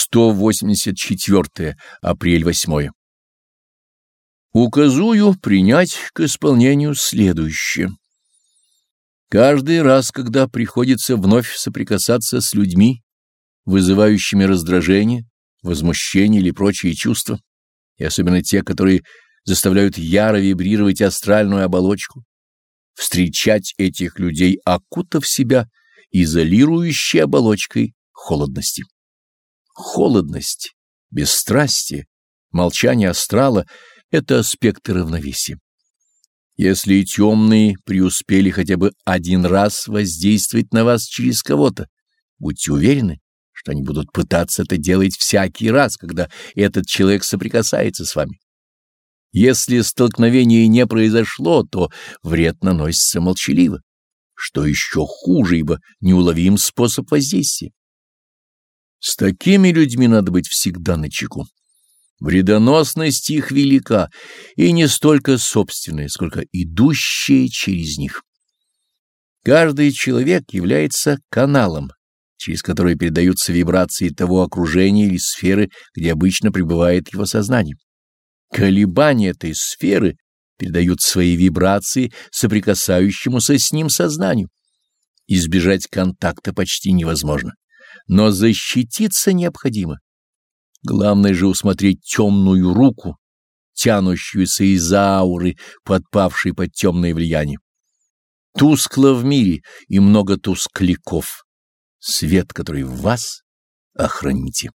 184 апрель 8. Указую принять к исполнению следующее. Каждый раз, когда приходится вновь соприкасаться с людьми, вызывающими раздражение, возмущение или прочие чувства, и особенно те, которые заставляют яро вибрировать астральную оболочку, встречать этих людей, окутав себя изолирующей оболочкой холодности. Холодность, бесстрастие, молчание астрала — это аспекты равновесия. Если темные преуспели хотя бы один раз воздействовать на вас через кого-то, будьте уверены, что они будут пытаться это делать всякий раз, когда этот человек соприкасается с вами. Если столкновение не произошло, то вред наносится молчаливо, что еще хуже, ибо неуловим способ воздействия. С такими людьми надо быть всегда начеку. Вредоносность их велика, и не столько собственная, сколько идущая через них. Каждый человек является каналом, через который передаются вибрации того окружения или сферы, где обычно пребывает его сознание. Колебания этой сферы передают свои вибрации соприкасающемуся с ним сознанию. Избежать контакта почти невозможно, но защититься необходимо. Главное же усмотреть темную руку, тянущуюся из ауры, подпавшей под темное влияние. Тускло в мире и много тускляков. Свет, который в вас, охраните.